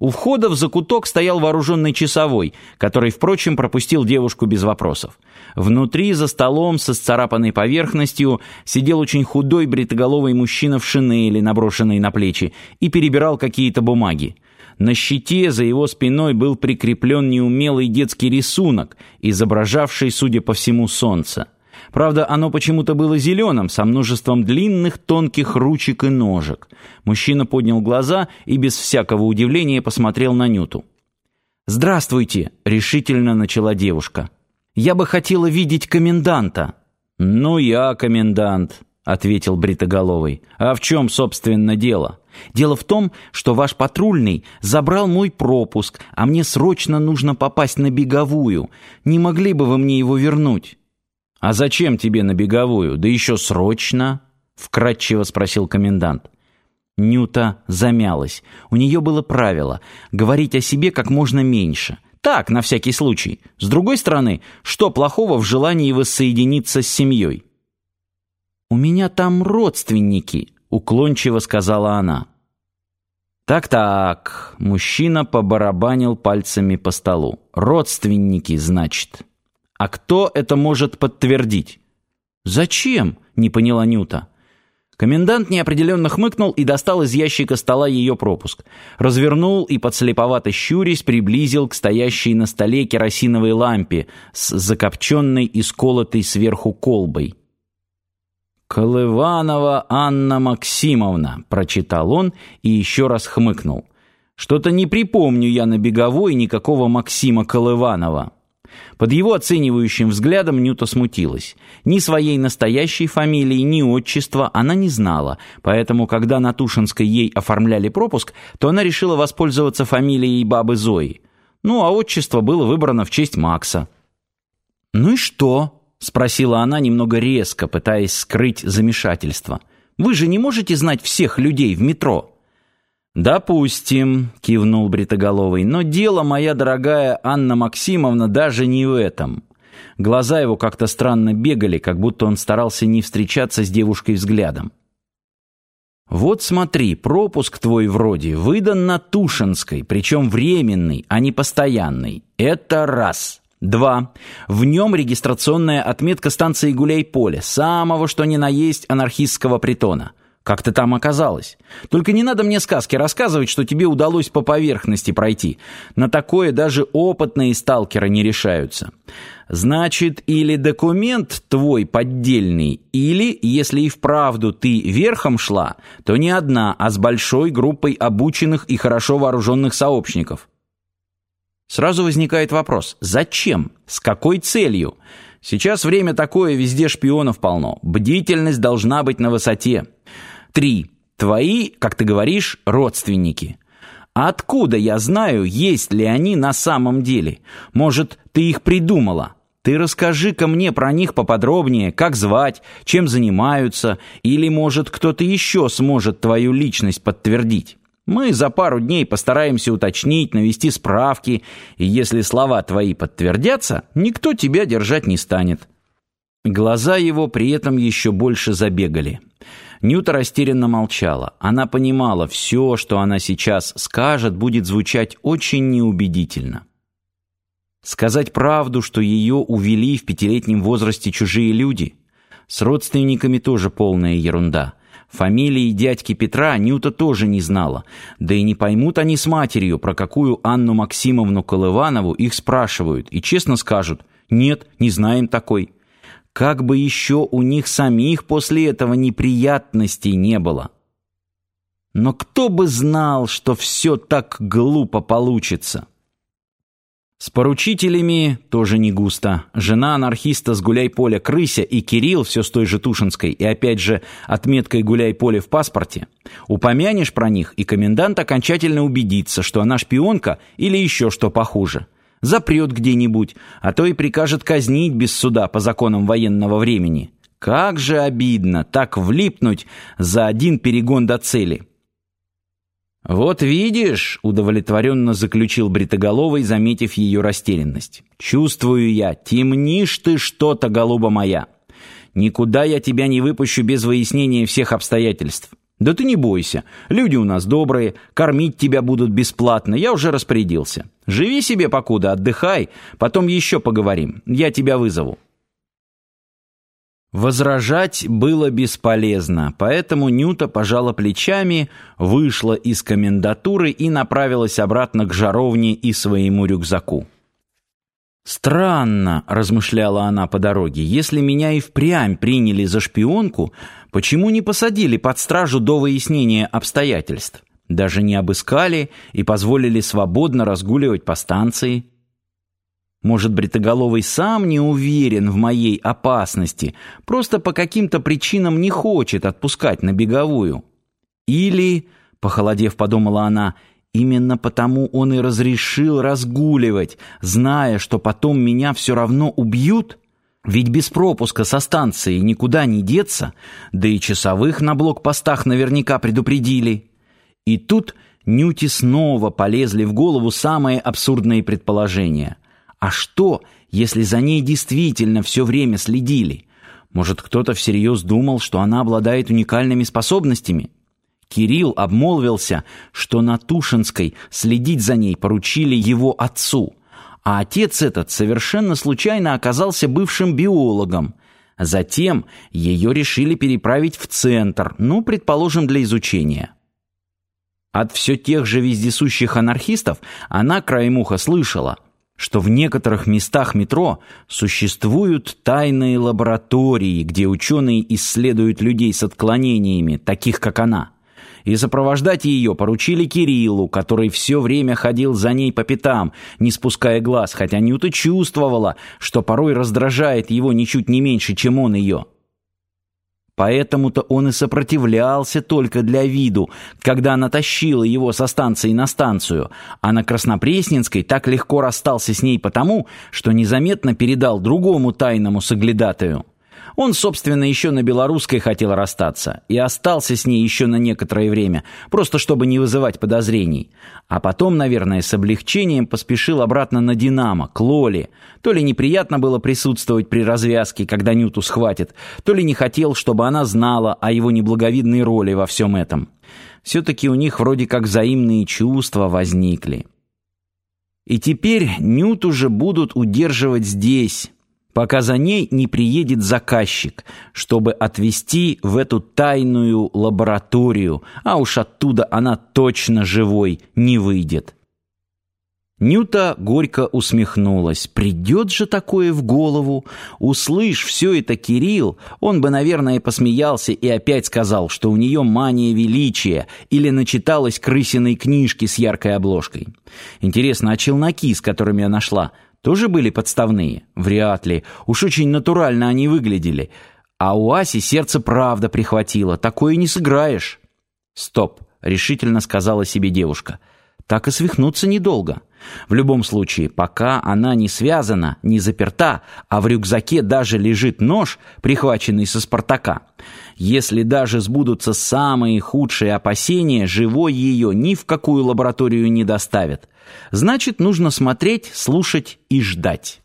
У входа в закуток стоял вооруженный часовой, который, впрочем, пропустил девушку без вопросов. Внутри, за столом, со сцарапанной поверхностью, сидел очень худой бритоголовый мужчина в шинели, наброшенной на плечи, и перебирал какие-то бумаги. На щите за его спиной был прикреплен неумелый детский рисунок, изображавший, судя по всему, солнце. Правда, оно почему-то было зеленым, со множеством длинных тонких ручек и ножек. Мужчина поднял глаза и без всякого удивления посмотрел на Нюту. «Здравствуйте», — решительно начала девушка. «Я бы хотела видеть коменданта». «Ну, я комендант», — ответил Бритоголовый. «А в чем, собственно, дело?» «Дело в том, что ваш патрульный забрал мой пропуск, а мне срочно нужно попасть на беговую. Не могли бы вы мне его вернуть?» «А зачем тебе на беговую? Да еще срочно?» — вкратчиво спросил комендант. Нюта замялась. У нее было правило — говорить о себе как можно меньше. Так, на всякий случай. С другой стороны, что плохого в желании воссоединиться с семьей? «У меня там родственники», — уклончиво сказала она. «Так-так», — мужчина побарабанил пальцами по столу. «Родственники, значит». А кто это может подтвердить? Зачем? Не поняла Нюта. Комендант неопределенно хмыкнул и достал из ящика стола ее пропуск. Развернул и, подслеповато щурясь, приблизил к стоящей на столе керосиновой лампе с закопченной и сколотой сверху колбой. «Колыванова Анна Максимовна», — прочитал он и еще раз хмыкнул. «Что-то не припомню я на беговой никакого Максима Колыванова». Под его оценивающим взглядом Нюта смутилась. Ни своей настоящей фамилии, ни отчества она не знала, поэтому, когда на Тушинской ей оформляли пропуск, то она решила воспользоваться фамилией бабы Зои. Ну, а отчество было выбрано в честь Макса. «Ну и что?» — спросила она немного резко, пытаясь скрыть замешательство. «Вы же не можете знать всех людей в метро?» «Допустим», — кивнул Бритоголовый, «но дело, моя дорогая Анна Максимовна, даже не в этом». Глаза его как-то странно бегали, как будто он старался не встречаться с девушкой взглядом. «Вот смотри, пропуск твой вроде выдан на Тушинской, причем временный, а не постоянный. Это раз. Два. В нем регистрационная отметка станции Гуляй-Поле, самого что ни на есть анархистского притона. Как ты там оказалась? Только не надо мне сказки рассказывать, что тебе удалось по поверхности пройти. На такое даже опытные сталкеры не решаются. Значит, или документ твой поддельный, или, если и вправду ты верхом шла, то не одна, а с большой группой обученных и хорошо вооруженных сообщников. Сразу возникает вопрос, зачем? С какой целью? Сейчас время такое, везде шпионов полно. Бдительность должна быть на высоте. Три. Твои, как ты говоришь, родственники. Откуда я знаю, есть ли они на самом деле? Может, ты их придумала? Ты расскажи-ка мне про них поподробнее, как звать, чем занимаются, или, может, кто-то еще сможет твою личность подтвердить. Мы за пару дней постараемся уточнить, навести справки, и если слова твои подтвердятся, никто тебя держать не станет». Глаза его при этом еще больше забегали. Нюта растерянно молчала. Она понимала, все, что она сейчас скажет, будет звучать очень неубедительно. Сказать правду, что ее увели в пятилетнем возрасте чужие люди, с родственниками тоже полная ерунда. Фамилии дядьки Петра Нюта тоже не знала, да и не поймут они с матерью, про какую Анну Максимовну Колыванову их спрашивают, и честно скажут «нет, не знаем такой». Как бы еще у них самих после этого неприятностей не было. Но кто бы знал, что все так глупо получится? С поручителями тоже не густо. Жена анархиста с гуляй-поля Крыся и Кирилл все с той же Тушинской и опять же отметкой гуляй-поле в паспорте. Упомянешь про них, и комендант окончательно убедится, что она шпионка или еще что похуже запрет где-нибудь, а то и прикажет казнить без суда по законам военного времени. Как же обидно так влипнуть за один перегон до цели. «Вот видишь», — удовлетворенно заключил Бритоголовый, заметив ее растерянность. «Чувствую я, темнишь ты что-то, голуба моя. Никуда я тебя не выпущу без выяснения всех обстоятельств. «Да ты не бойся, люди у нас добрые, кормить тебя будут бесплатно, я уже распорядился. Живи себе покуда, отдыхай, потом еще поговорим, я тебя вызову». Возражать было бесполезно, поэтому Нюта пожала плечами, вышла из комендатуры и направилась обратно к жаровне и своему рюкзаку. «Странно», — размышляла она по дороге, — «если меня и впрямь приняли за шпионку, почему не посадили под стражу до выяснения обстоятельств? Даже не обыскали и позволили свободно разгуливать по станции?» Может, Бритоголовый сам не уверен в моей опасности, просто по каким-то причинам не хочет отпускать на беговую. Или, похолодев, подумала она, именно потому он и разрешил разгуливать, зная, что потом меня все равно убьют? Ведь без пропуска со станции никуда не деться, да и часовых на блокпостах наверняка предупредили. И тут Нюти снова полезли в голову самые абсурдные предположения. А что, если за ней действительно все время следили? Может, кто-то всерьез думал, что она обладает уникальными способностями? Кирилл обмолвился, что на Тушинской следить за ней поручили его отцу. А отец этот совершенно случайно оказался бывшим биологом. Затем ее решили переправить в центр, ну, предположим, для изучения. От все тех же вездесущих анархистов она краем уха слышала – что в некоторых местах метро существуют тайные лаборатории, где ученые исследуют людей с отклонениями, таких как она. И сопровождать ее поручили Кириллу, который все время ходил за ней по пятам, не спуская глаз, хотя Нюта чувствовала, что порой раздражает его ничуть не меньше, чем он ее. Поэтому-то он и сопротивлялся только для виду, когда она тащила его со станции на станцию, а на Краснопресненской так легко расстался с ней потому, что незаметно передал другому тайному соглядатаю. Он, собственно, еще на белорусской хотел расстаться и остался с ней еще на некоторое время, просто чтобы не вызывать подозрений. А потом, наверное, с облегчением поспешил обратно на «Динамо», к Лоле. То ли неприятно было присутствовать при развязке, когда Нюту схватит, то ли не хотел, чтобы она знала о его неблаговидной роли во всем этом. Все-таки у них вроде как взаимные чувства возникли. И теперь Нют уже будут удерживать здесь, пока за ней не приедет заказчик, чтобы отвезти в эту тайную лабораторию, а уж оттуда она точно живой не выйдет. Нюта горько усмехнулась. «Придет же такое в голову! Услышь все это, Кирилл, он бы, наверное, посмеялся и опять сказал, что у нее мания величия или начиталась крысиной книжки с яркой обложкой. Интересно, а челноки, с которыми она шла, тоже были подставные? Вряд ли. Уж очень натурально они выглядели. А у Аси сердце правда прихватило. Такое не сыграешь. «Стоп», — решительно сказала себе девушка. «Так и свихнуться недолго». В любом случае, пока она не связана, не заперта, а в рюкзаке даже лежит нож, прихваченный со «Спартака», если даже сбудутся самые худшие опасения, живой ее ни в какую лабораторию не доставят. Значит, нужно смотреть, слушать и ждать.